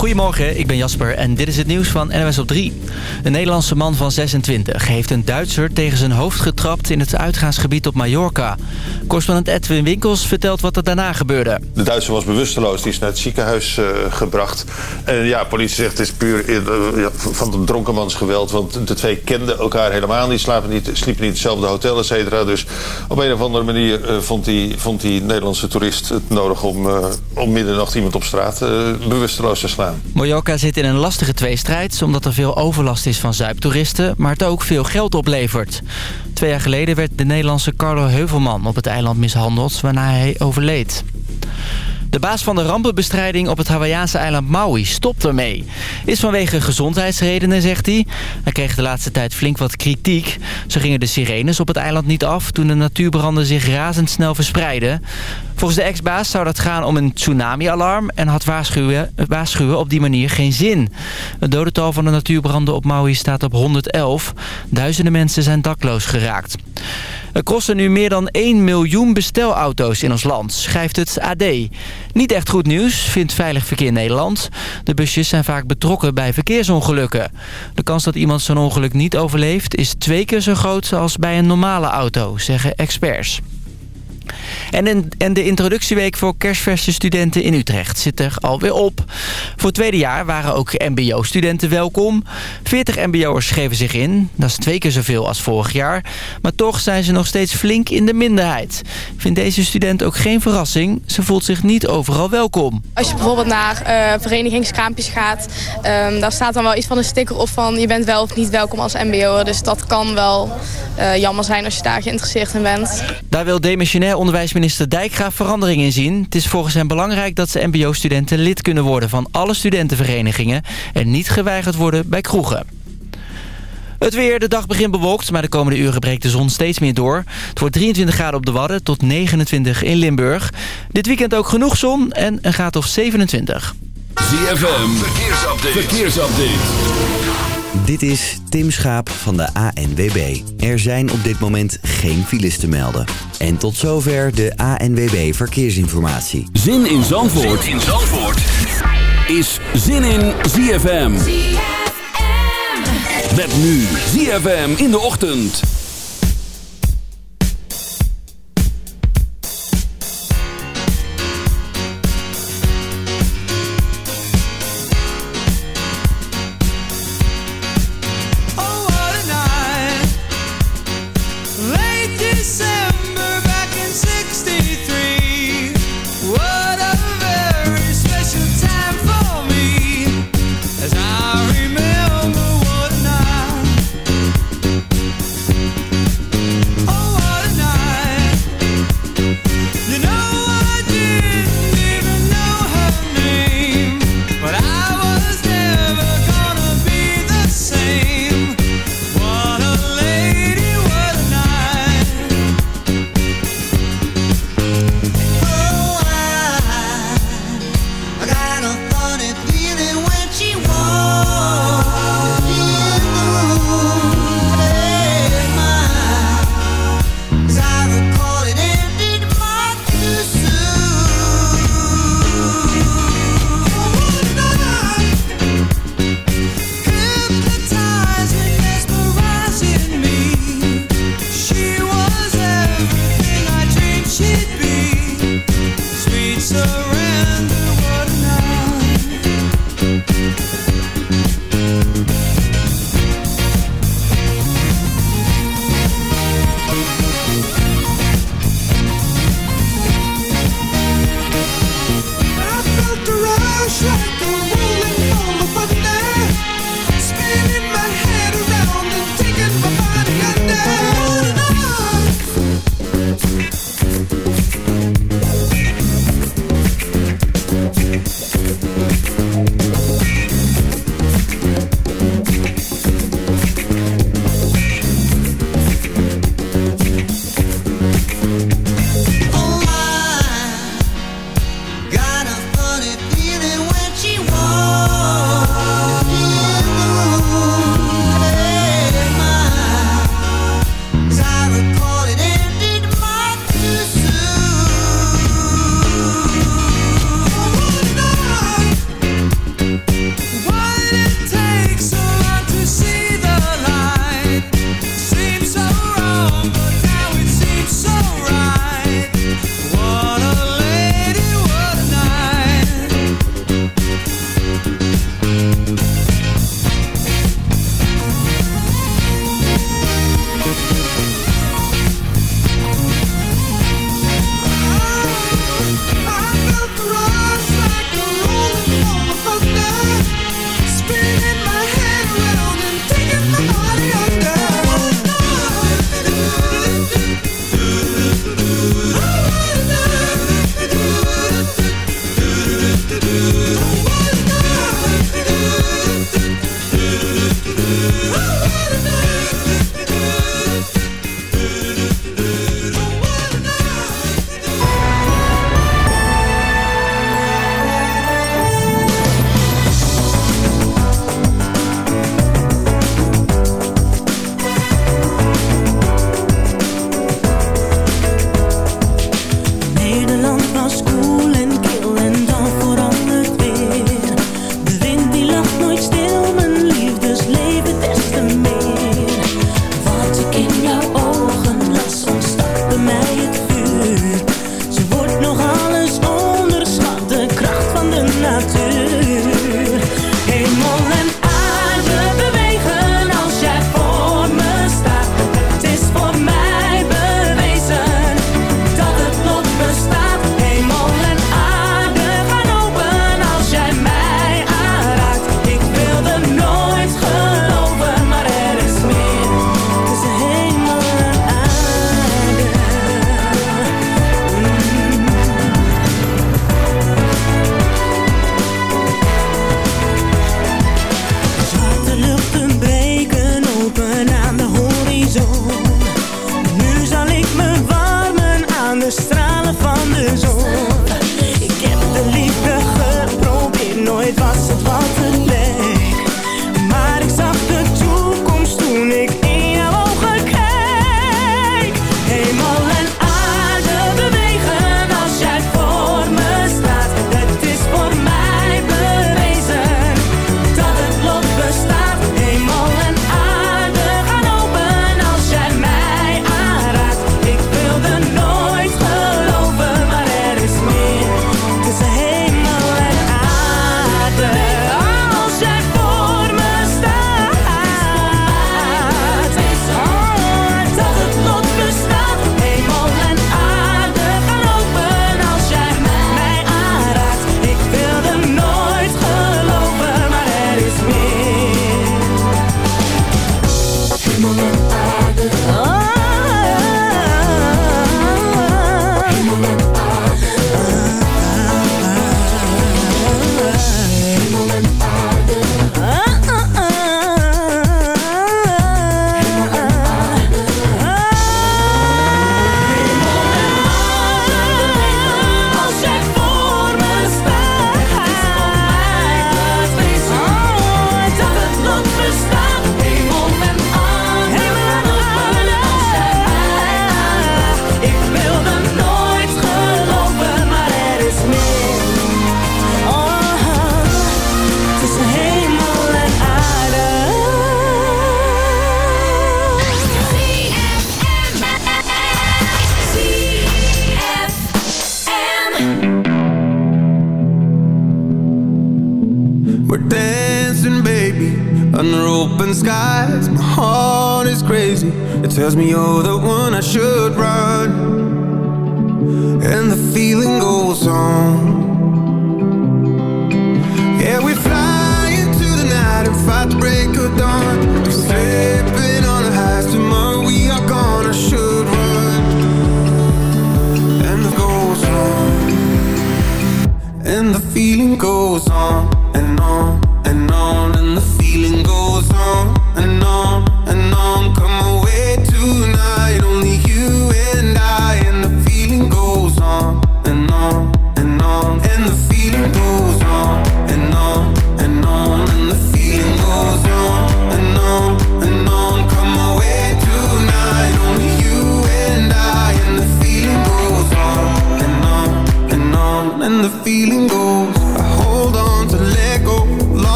Goedemorgen, ik ben Jasper en dit is het nieuws van NWS op 3. Een Nederlandse man van 26 heeft een Duitser tegen zijn hoofd getrapt in het uitgaansgebied op Mallorca. Correspondent Edwin Winkels vertelt wat er daarna gebeurde. De Duitser was bewusteloos, die is naar het ziekenhuis uh, gebracht. En ja, politie zegt het is puur uh, van een dronkenmansgeweld, want de twee kenden elkaar helemaal niet, slapen niet sliepen niet hetzelfde hotel, et cetera. Dus op een of andere manier uh, vond, die, vond die Nederlandse toerist het nodig om, om middernacht iemand op straat bewusteloos te slaan. Mallorca zit in een lastige tweestrijd... omdat er veel overlast is van zuiptoeristen... maar het ook veel geld oplevert. Twee jaar geleden werd de Nederlandse Carlo Heuvelman op het eiland mishandeld... waarna hij overleed. De baas van de rampenbestrijding op het Hawaïaanse eiland Maui stopt ermee. Is vanwege gezondheidsredenen, zegt hij. Hij kreeg de laatste tijd flink wat kritiek. Zo gingen de sirenes op het eiland niet af toen de natuurbranden zich razendsnel verspreidden. Volgens de ex-baas zou dat gaan om een tsunami-alarm... en had waarschuwen, waarschuwen op die manier geen zin. Het dodental van de natuurbranden op Maui staat op 111. Duizenden mensen zijn dakloos geraakt. Er kosten nu meer dan 1 miljoen bestelauto's in ons land, schrijft het AD. Niet echt goed nieuws, vindt Veilig Verkeer Nederland. De busjes zijn vaak betrokken bij verkeersongelukken. De kans dat iemand zo'n ongeluk niet overleeft is twee keer zo groot als bij een normale auto, zeggen experts. En, en de introductieweek voor kerstverse studenten in Utrecht zit er alweer op. Voor het tweede jaar waren ook mbo-studenten welkom. 40 mbo'ers schreven zich in. Dat is twee keer zoveel als vorig jaar. Maar toch zijn ze nog steeds flink in de minderheid. Vindt deze student ook geen verrassing. Ze voelt zich niet overal welkom. Als je bijvoorbeeld naar uh, verenigingskraampjes gaat... Um, daar staat dan wel iets van een sticker op van... je bent wel of niet welkom als mbo'er. Dus dat kan wel uh, jammer zijn als je daar geïnteresseerd in bent. Daar wil demissionair onderwijsminister Dijkgraaf verandering in zien. Het is volgens hem belangrijk dat ze mbo-studenten lid kunnen worden van alle studentenverenigingen... en niet geweigerd worden bij kroegen. Het weer, de dag begint bewolkt, maar de komende uren breekt de zon steeds meer door. Het wordt 23 graden op de Wadden tot 29 in Limburg. Dit weekend ook genoeg zon en een graad of 27. ZFM, verkeersupdate. Dit is Tim Schaap van de ANWB. Er zijn op dit moment geen files te melden. En tot zover de ANWB Verkeersinformatie. Zin in Zandvoort, zin in Zandvoort. is Zin in ZFM. ZFM. Met nu ZFM in de ochtend.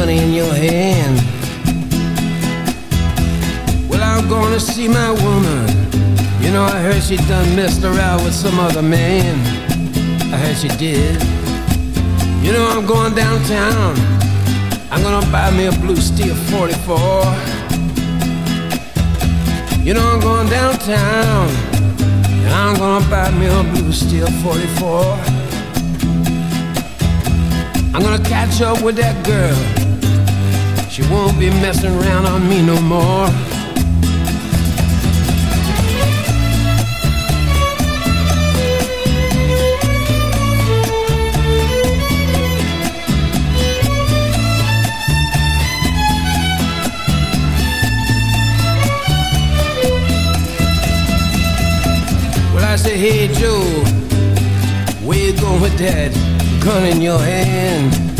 money in your hand. Well, I'm gonna see my woman. You know, I heard she done messed around with some other man. I heard she did. You know, I'm going downtown. I'm gonna buy me a blue steel 44 You know, I'm going downtown. And I'm gonna buy me a blue steel 44 I'm gonna catch up with that girl. She won't be messing around on me no more I said, hey Joe, where you going with that gun in your hand?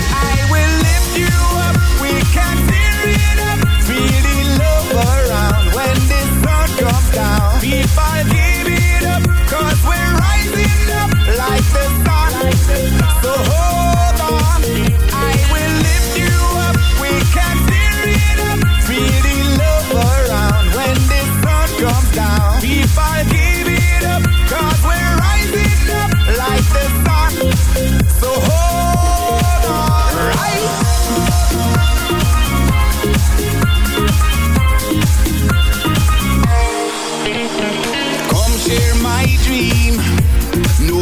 Comes down. Give it up, cause we're rising up like the sun. So hold on, I will lift you up, we can tear it up, love around when the sun comes down.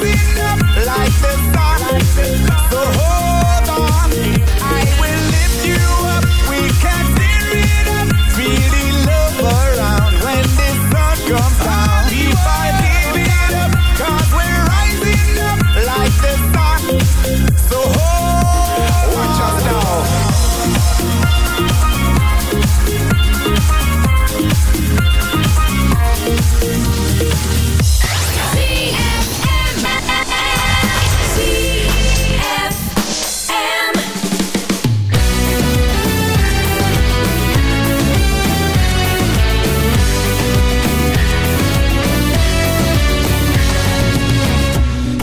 rising up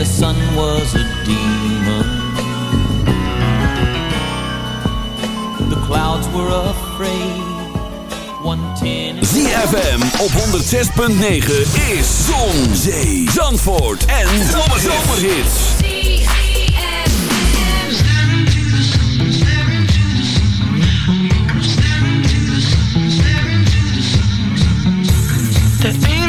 the sun was a demon. The clouds were afraid. ZFM op 106.9 is Zon, Zee, Zandvoort en Zomerhits. The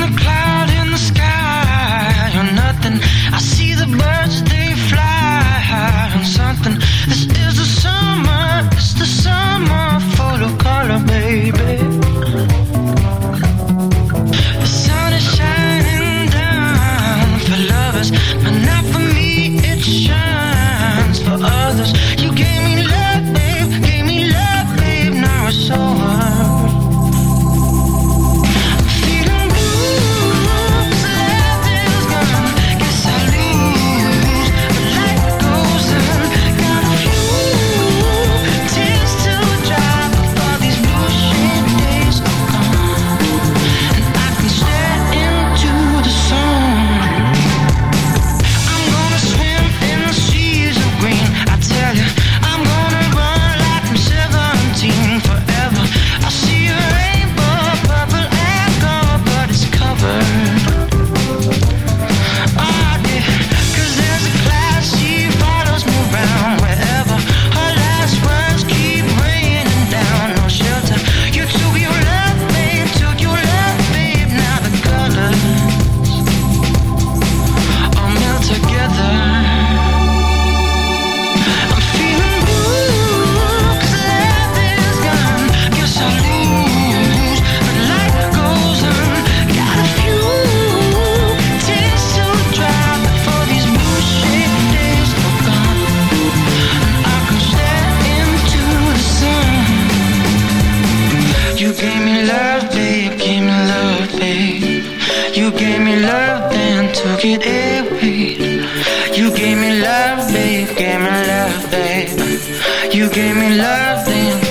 You gave me love, then.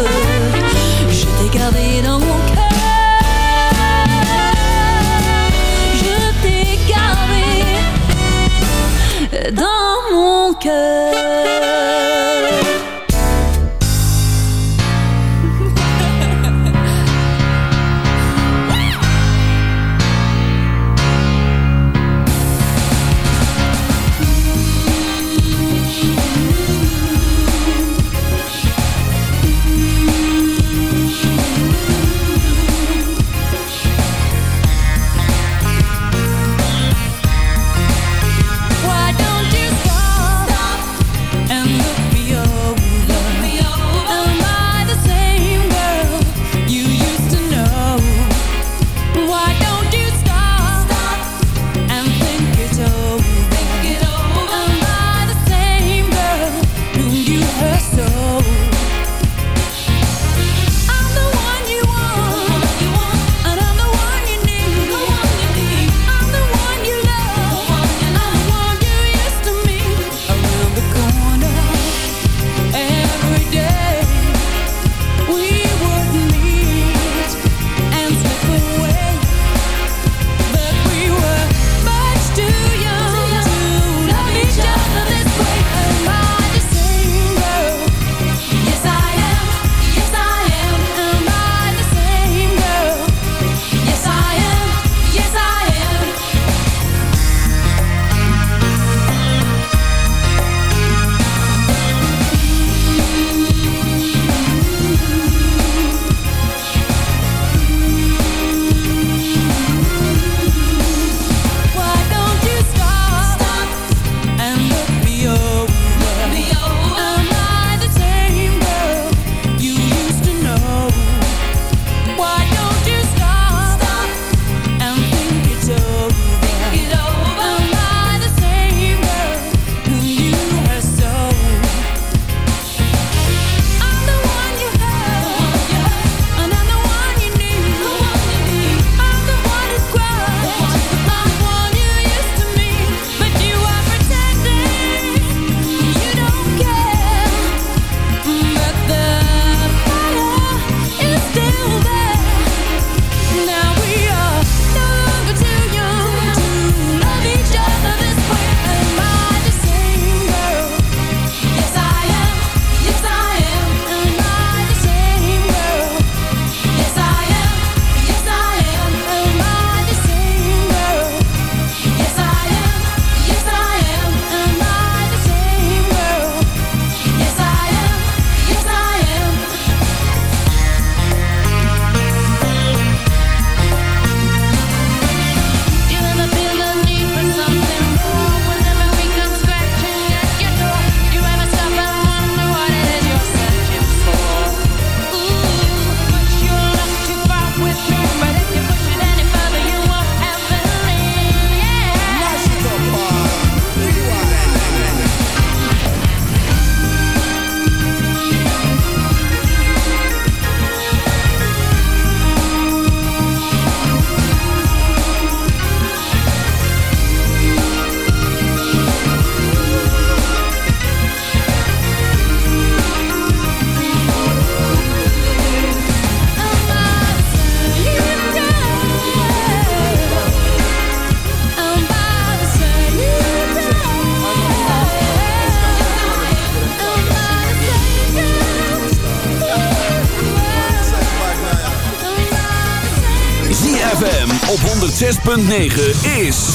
106.9 is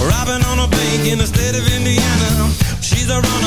Robin on a bank in the state of Indiana. She's a runner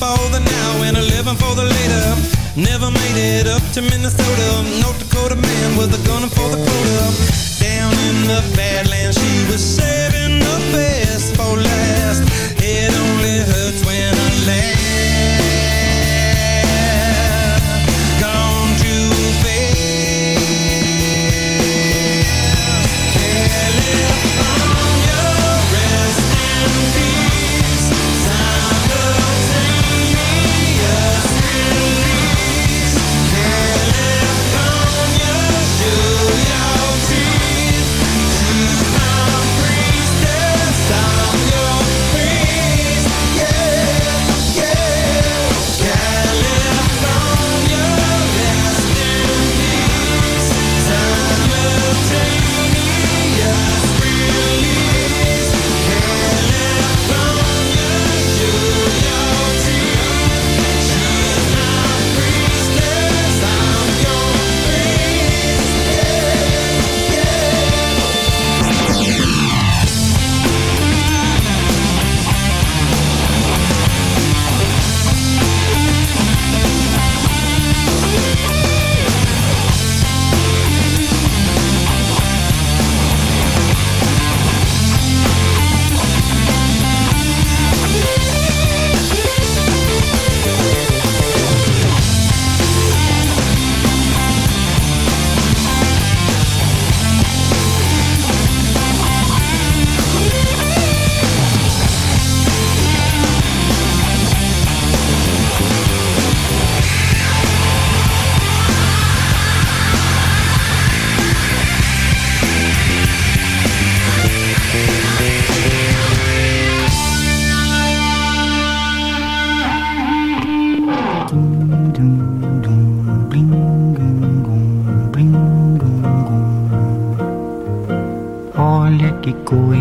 for the now and a living for the later. Never made it up to Minnesota, North Dakota man with a gun for the quota. Down in the Badlands, she was saved